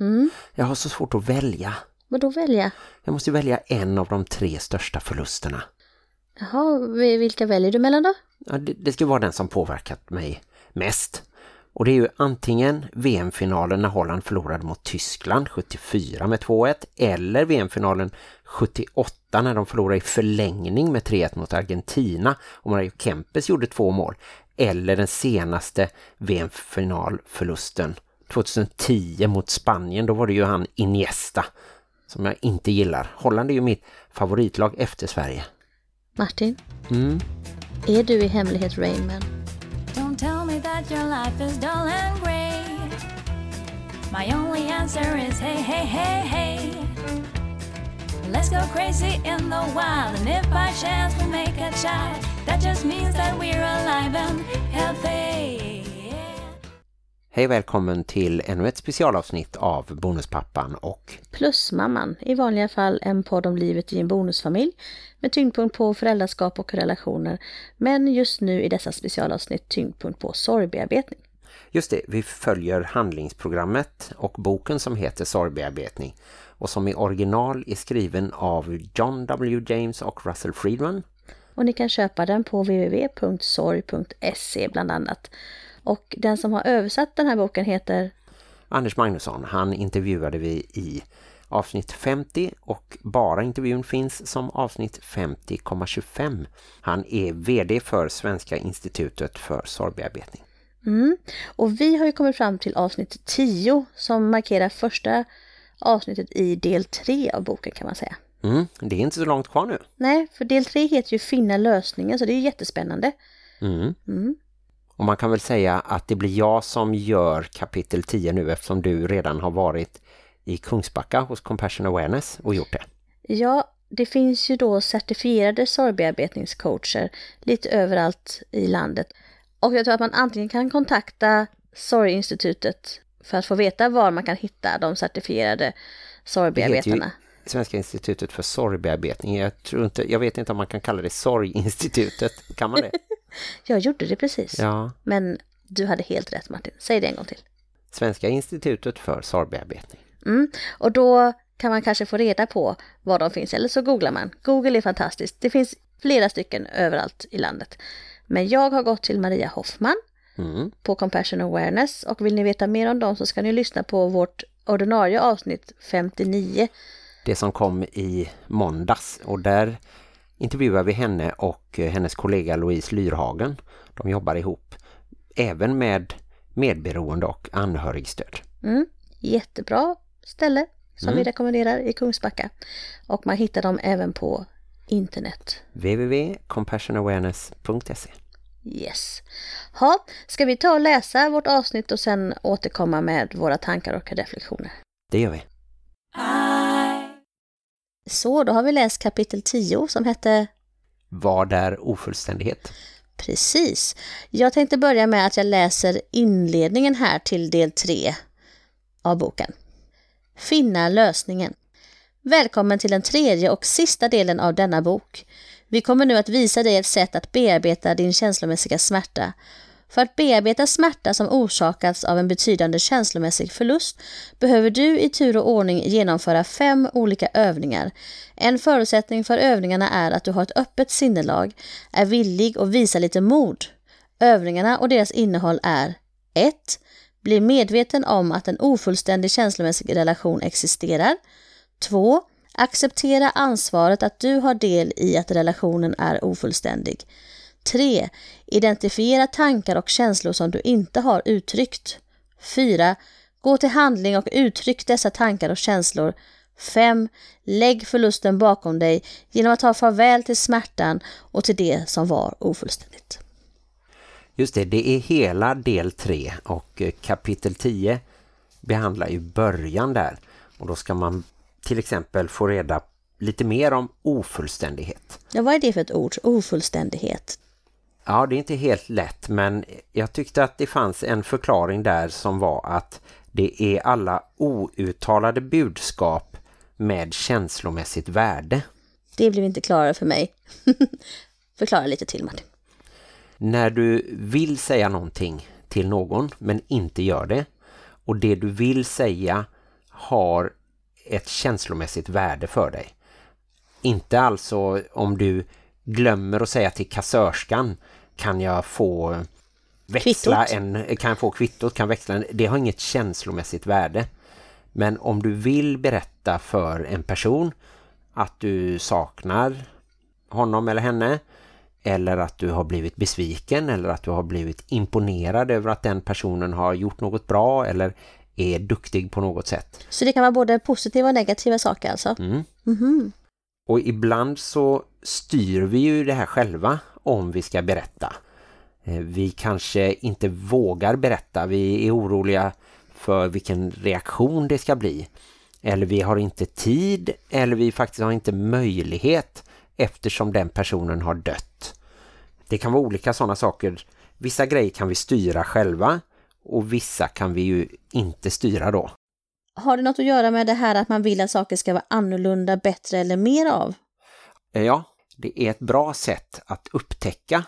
Mm. Jag har så svårt att välja. Vad då välja? Jag måste välja en av de tre största förlusterna. Jaha, vi- vilka väljer du mellan då? Ja, det, det ska vara den som påverkat mig mest. Och det är ju antingen VM-finalen när Holland förlorade mot Tyskland 74 med 2-1 eller VM-finalen 78 när de förlorade i förlängning med 3-1 mot Argentina och Mario Kempes gjorde två mål. Eller den senaste VM-finalförlusten 2010 mot Spanien. Då var det ju han Iniesta som jag inte gillar. Holland är ju mitt favoritlag efter Sverige. Martin, Mm. är du i hemlighet Rainman? Don't tell me that your life is dull and grey. My only answer is hey, hey, hey, hey. Let's go crazy in the wild, and if by chance we make a child, that just means that we're alive and healthy. Hej välkommen till ännu ett specialavsnitt av Bonuspappan och Plusmamman, i vanliga fall en podd om livet i en bonusfamilj med tyngdpunkt på föräldraskap och relationer, men just nu i dessa specialavsnitt tyngdpunkt på sorgbearbetning. just det, vi följer handlingsprogrammet och boken som heter Sorgbearbetning och som i original är skriven av John W. James och Russell Friedman. Och ni kan köpa den på www.sorg.se bland annat. Och den som har översatt den här boken heter Anders Magnusson, han intervjuade vi i avsnitt 50 och bara intervjun finns som avsnitt 50,25. Han är vd för Svenska institutet för sorgbearbetning. Mm. Och vi har ju kommit fram till avsnitt 10 som markerar första avsnittet i del 3 av boken kan man säga. Mm, det är inte så långt kvar nu. Nej, för del 3 heter ju Finna lösningen så det är jättespännande. Mm. Och man kan väl säga att det blir jag som gör kapitel 10 nu eftersom du redan har varit i Kungsbacka hos Compassion Awareness och gjort det. Ja, det finns ju då certifierade sorgbearbetningscoacher lite överallt i landet. Och jag tror att man antingen kan kontakta Sorginstitutet för att få veta var man kan hitta de certifierade sorgbearbetarna. Svenska institutet för sorgbearbetning. Jag, tror inte, jag vet inte om man kan kalla det sorginstitutet. Kan man det? Jag gjorde det precis. Ja. Men du hade helt rätt Martin. Säg det en gång till. Svenska institutet för sorgbearbetning. Mm. Och då kan man kanske få reda på var de finns. Eller så googlar man. Google är fantastiskt. Det finns flera stycken överallt i landet. Men jag har gått till Maria Hoffman Mm. på Compassion Awareness. Och vill ni veta mer om dem så ska ni lyssna på vårt ordinarie avsnitt 59. Det som kom i måndags. Och där intervjuar vi henne och eh, hennes kollega Louise Lyrhagen. De jobbar ihop även med medberoende och anhörigstöd. Mm. Jättebra ställe som Mm. vi rekommenderar i Kungsbacka. Och man hittar dem även på internet. www.compassionawareness.se Yes. Ha, ska vi ta och läsa vårt avsnitt och sen återkomma med våra tankar och reflektioner? Det gör vi. Så, då har vi läst kapitel 10 som hette Vad är ofullständighet? Precis. Jag tänkte börja med att jag läser inledningen här till del 3 av boken. Finna lösningen. Välkommen till den tredje och sista delen av denna bok. Vi kommer nu att visa dig ett sätt att bearbeta din känslomässiga smärta. För att bearbeta smärta som orsakats av en betydande känslomässig förlust behöver du i tur och ordning genomföra fem olika övningar. En förutsättning för övningarna är att du har ett öppet sinnelag, är villig och visar lite mod. Övningarna och deras innehåll är 1. Bli medveten om att en ofullständig känslomässig relation existerar. 2. Acceptera ansvaret att du har del i att relationen är ofullständig. 3. Identifiera tankar och känslor som du inte har uttryckt. 4. Gå till handling och uttryck dessa tankar och känslor. 5. Lägg förlusten bakom dig genom att ta farväl till smärtan och till det som var ofullständigt. Just det, det är hela del 3 och eh, kapitel 10 behandlar ju början där. Och då ska man till exempel få reda lite mer om ofullständighet. Ja, vad är det för ett ord? Ofullständighet. Ja, det är inte helt lätt men jag tyckte att det fanns en förklaring där som var att det är alla outtalade budskap med känslomässigt värde. Det blev inte klarare för mig. Förklara lite till Martin. När du vill säga någonting till någon men inte gör det och det du vill säga har ett känslomässigt värde för dig. Inte alltså om du glömmer att säga till kassörskan kan jag få växla Kvittot. en kan få kvittot kan växla en, det har inget känslomässigt värde. Men om du vill berätta för en person att du saknar honom eller henne eller att du har blivit besviken eller att du har blivit imponerad över att den personen har gjort något bra eller är duktig på något sätt. Så det kan vara både positiva och negativa saker alltså? Mm. Mhm. Och ibland så styr vi ju det här själva om vi ska berätta. Eh, vi kanske inte vågar berätta, vi är oroliga för vilken reaktion det ska bli. Eller vi har inte tid, eller vi faktiskt har inte möjlighet eftersom den personen har dött. Det kan vara olika sådana saker. Vissa grejer kan vi styra själva och vissa kan vi ju inte styra då. Har det något att göra med det här att man vill att saker ska vara annorlunda, bättre eller mer av? Eh, Ja, det är ett bra sätt att upptäcka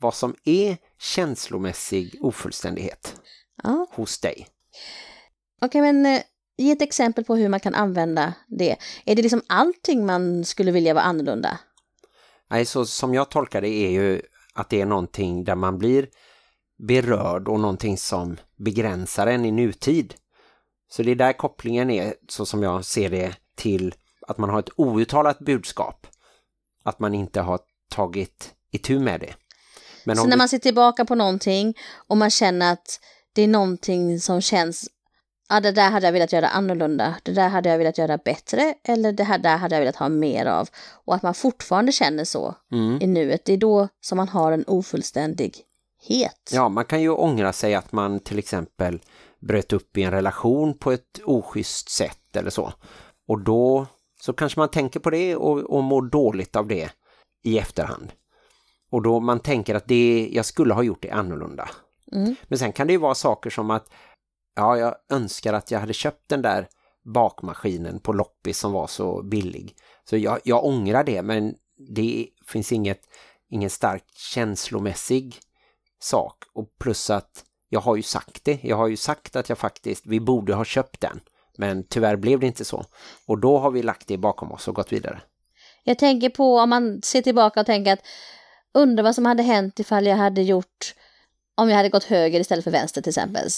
vad som är känslomässig ofullständighet Ja, hos dig. okej men eh, ge ett exempel på hur man kan använda det. Är det liksom allting man skulle vilja vara annorlunda? Nej, så som jag tolkar det är ju att det är någonting där man blir berörd och någonting som begränsar en i nutid. Så det är där kopplingen är, så som jag ser det, till att man har ett outtalat budskap. Att man inte har tagit itu med det. Men Så när du- man ser tillbaka på någonting och man känner att det är någonting som känns ja det där hade jag velat göra annorlunda, det där hade jag velat göra bättre eller det här där hade jag velat ha mer av. Och att man fortfarande känner så Mm. i nuet, det är då som man har en ofullständighet. Ja, man kan ju ångra sig att man till exempel bröt upp i en relation på ett oschysst sätt eller så. Och då så kanske man tänker på det och, och mår dåligt av det i efterhand. Och då man tänker att det, jag skulle ha gjort det annorlunda. Mm. Men sen kan det ju vara saker som att ja, jag önskar att jag hade köpt den där bakmaskinen på loppis som var så billig. Så jag, jag ångrar det men det finns inget, ingen starkt känslomässig sak. Och plus att jag har ju sagt det. Jag har ju sagt att jag faktiskt, vi borde ha köpt den. Men tyvärr blev det inte så. Och då har vi lagt det bakom oss och gått vidare. Jag tänker på om man ser tillbaka och tänker att undrar vad som hade hänt ifall jag hade gjort om jag hade gått höger istället för vänster till exempel.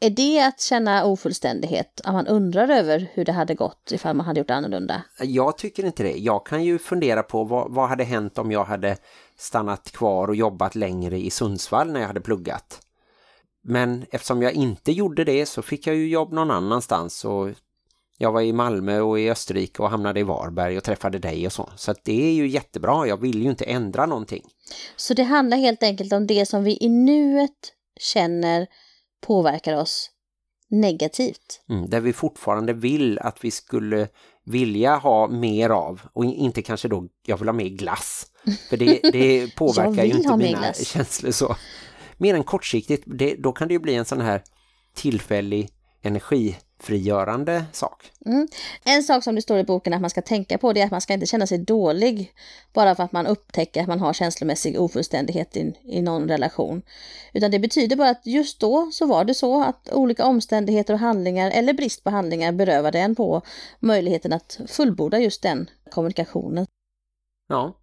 Är det att känna ofullständighet? Om man undrar över hur det hade gått ifall man hade gjort annorlunda? Jag tycker inte det. Jag kan ju fundera på vad, vad hade hänt om jag hade stannat kvar och jobbat längre i Sundsvall när jag hade pluggat. Men eftersom jag inte gjorde det så fick jag ju jobb någon annanstans och jag var i Malmö och i Österrike och hamnade i Varberg och träffade dig och så. Så det är ju jättebra. Jag vill ju inte ändra någonting. Så det handlar helt enkelt om det som vi i nuet känner påverkar oss negativt. Mm, där vi fortfarande vill att vi skulle vilja ha mer av och in- inte kanske då, jag vill ha mer glass. För det, det påverkar ju inte mina glass. känslor så. Mer än kortsiktigt, det, då kan det ju bli en sån här tillfällig energifrigörande sak. En sak som det står i boken att man ska tänka på det är att man ska inte känna sig dålig bara för att man upptäcker att man har känslomässig ofullständighet i, i någon relation. Utan det betyder bara att just då så var det så att olika omständigheter och handlingar eller brist på handlingar berövade en på möjligheten att fullborda just den kommunikationen. Ja,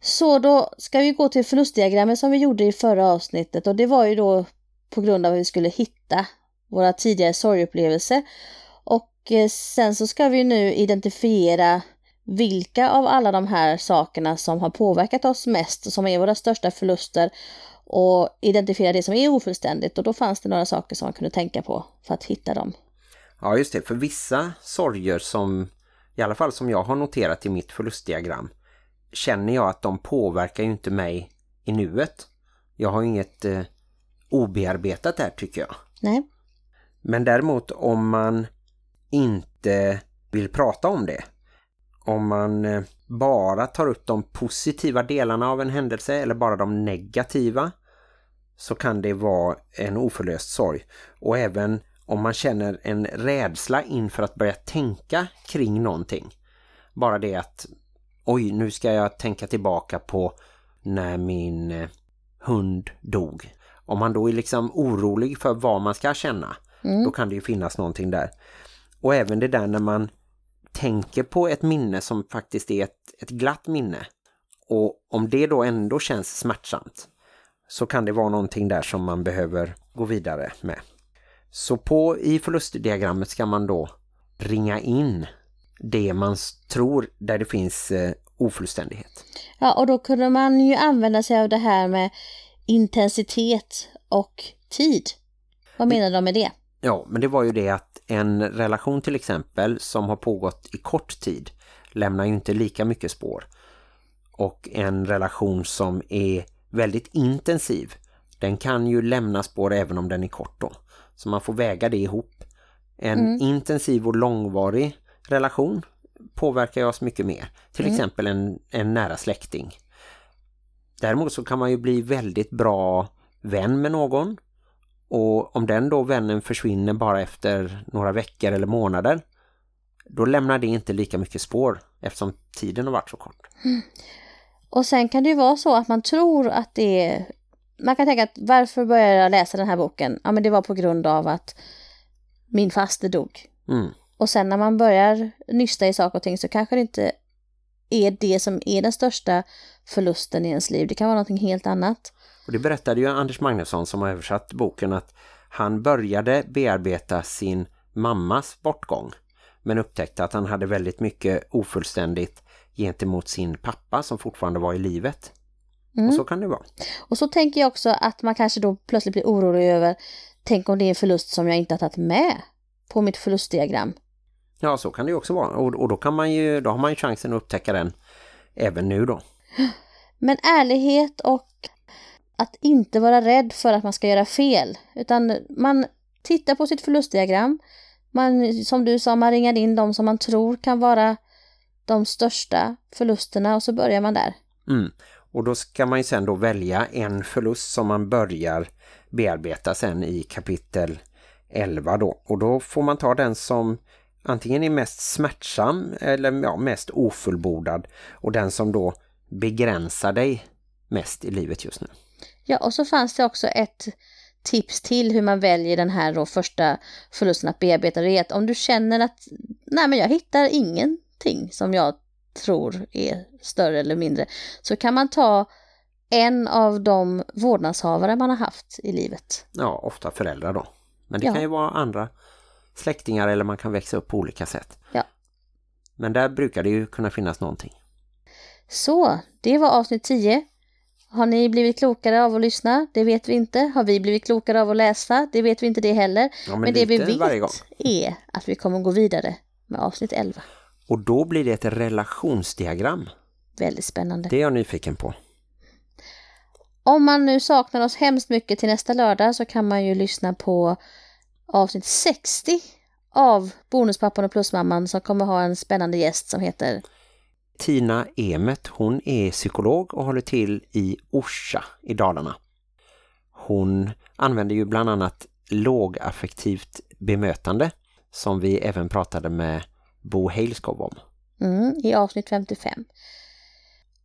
så då ska vi gå till förlustdiagrammet som vi gjorde i förra avsnittet och det var ju då på grund av att vi skulle hitta våra tidigare sorgupplevelser. Och eh, sen så ska vi nu identifiera vilka av alla de här sakerna som har påverkat oss mest och som är våra största förluster och identifiera det som är ofullständigt och då fanns det några saker som man kunde tänka på för att hitta dem. ja just det. För vissa sorger som, i alla fall som jag har noterat i mitt förlustdiagram, känner jag att de påverkar ju inte mig i nuet. Jag har inget eh, obearbetat där tycker jag. Nej, Men däremot om man inte vill prata om det, om man eh, bara tar upp de positiva delarna av en händelse eller bara de negativa så kan det vara en oförlöst sorg. Och även om man känner en rädsla inför att börja tänka kring någonting. Bara det att oj, nu ska jag tänka tillbaka på när min eh, hund dog. Om man då är liksom orolig för vad man ska känna Då kan det ju finnas någonting där. Och även det där när man tänker på ett minne som faktiskt är ett, ett glatt minne. Och om det då ändå känns smärtsamt så kan det vara någonting där som man behöver gå vidare med. Så på i förlustdiagrammet ska man då ringa in det man tror där det finns eh, ofullständighet. Ja, och då kunde man ju använda sig av det här med intensitet och tid. Vad menar de med det? Ja, men det var ju det att en relation till exempel som har pågått i kort tid lämnar ju inte lika mycket spår. Och en relation som är väldigt intensiv, den kan ju lämna spår även om den är kort då. Så man får väga det ihop. En intensiv och långvarig relation påverkar oss mycket mer. Till exempel en, en nära släkting. Däremot så kan man ju bli väldigt bra vän med någon. Och om den då vännen försvinner bara efter några veckor eller månader då lämnar det inte lika mycket spår eftersom tiden har varit så kort. Och sen kan det ju vara så att man tror att det är... Man kan tänka att varför började jag läsa den här boken? Ja men det var på grund av att min faster dog. Mm. Och sen när man börjar nysta i saker och ting så kanske det inte är det som är den största förlusten i ens liv. Det kan vara någonting helt annat. Och det berättade ju Anders Magnusson som har översatt boken att han började bearbeta sin mammas bortgång men upptäckte att han hade väldigt mycket ofullständigt gentemot sin pappa som fortfarande var i livet. Och så kan det vara. Och så tänker jag också att man kanske då plötsligt blir orolig över Tänk om det är en förlust som jag inte har tagit med på mitt förlustdiagram. Ja, så kan det ju också vara. Och, och då, kan man ju, då har man ju chansen att upptäcka den även nu då. Men ärlighet och att inte vara rädd för att man ska göra fel. Utan man tittar på sitt förlustdiagram. Man, som du sa, man ringar in de som man tror kan vara de största förlusterna och så börjar man där. Mm. Och då ska man ju sen då välja en förlust som man börjar bearbeta sen i kapitel 11 då. Och då får man ta den som antingen är mest smärtsam eller ja, mest ofullbordad och den som då begränsar dig mest i livet just nu. Ja, och så fanns det också ett tips till hur man väljer den här då första förlusten att bearbeta. Det är att om du känner att nej men jag hittar ingenting som jag tror är större eller mindre så kan man ta en av de vårdnadshavare man har haft i livet. Ja, ofta föräldrar då. Men det Ja. kan ju vara andra släktingar eller man kan växa upp på olika sätt. Ja. Men där brukar det ju kunna finnas någonting. Så, det var avsnitt 10. Har ni blivit klokare av att lyssna? Det vet vi inte. Har vi blivit klokare av att läsa? Det vet vi inte det heller. Ja, men men det vi vet är att vi kommer gå vidare med avsnitt 11. Och då blir det ett relationsdiagram. Väldigt spännande. Det är jag nyfiken på. Om man nu saknar oss hemskt mycket till nästa lördag så kan man ju lyssna på avsnitt 60 av Bonuspappan och Plusmamman som kommer ha en spännande gäst som heter Tina Emet, hon är psykolog och håller till i Orsa i Dalarna. Hon använder ju bland annat lågaffektivt bemötande som vi även pratade med Bo Heilskov om. mm, i avsnitt 55.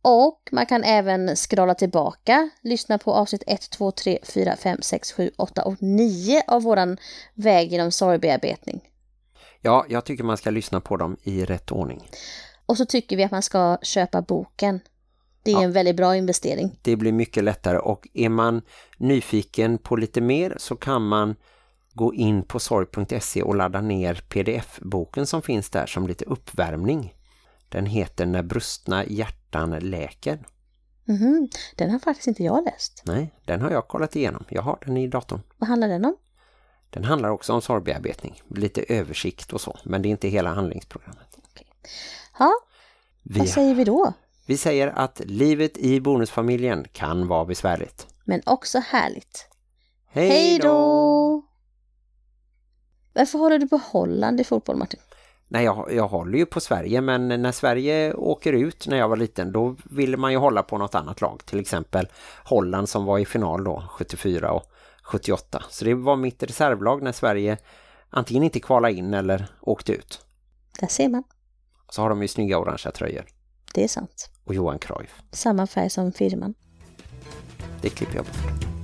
Och man kan även scrolla tillbaka, lyssna på avsnitt 1, 2, 3, 4, 5, 6, 7, 8 och 9 av våran väg genom sorgbearbetning. Ja, jag tycker man ska lyssna på dem i rätt ordning. Och så tycker vi att man ska köpa boken. Det är Ja. en väldigt bra investering. Det blir mycket lättare och är man nyfiken på lite mer så kan man gå in på sorg.se och ladda ner pdf-boken som finns där som lite uppvärmning. Den heter När brustna hjärtan läker. Mhm, Den har faktiskt inte jag läst. Nej, den har jag kollat igenom. Jag har den i datorn. Vad handlar den om? Den handlar också om sorgbearbetning. Lite översikt och så, men det är inte hela handlingsprogrammet. Ja, Vi, vad säger vi då? vi säger att livet i bonusfamiljen kan vara besvärligt. Men också härligt. Hej då! Varför håller du på Holland i fotboll, Martin? Nej, jag, jag håller ju på Sverige men när Sverige åker ut när jag var liten då ville man ju hålla på något annat lag. Till exempel Holland som var i final då, 74 och 78. Så det var mitt reservlag när Sverige antingen inte kvalade in eller åkte ut. Där ser man. Så har de ju snygga orangea tröjor. Det är sant. Och Johan Cruyff. Samma färg som firman. Det klipper jag på.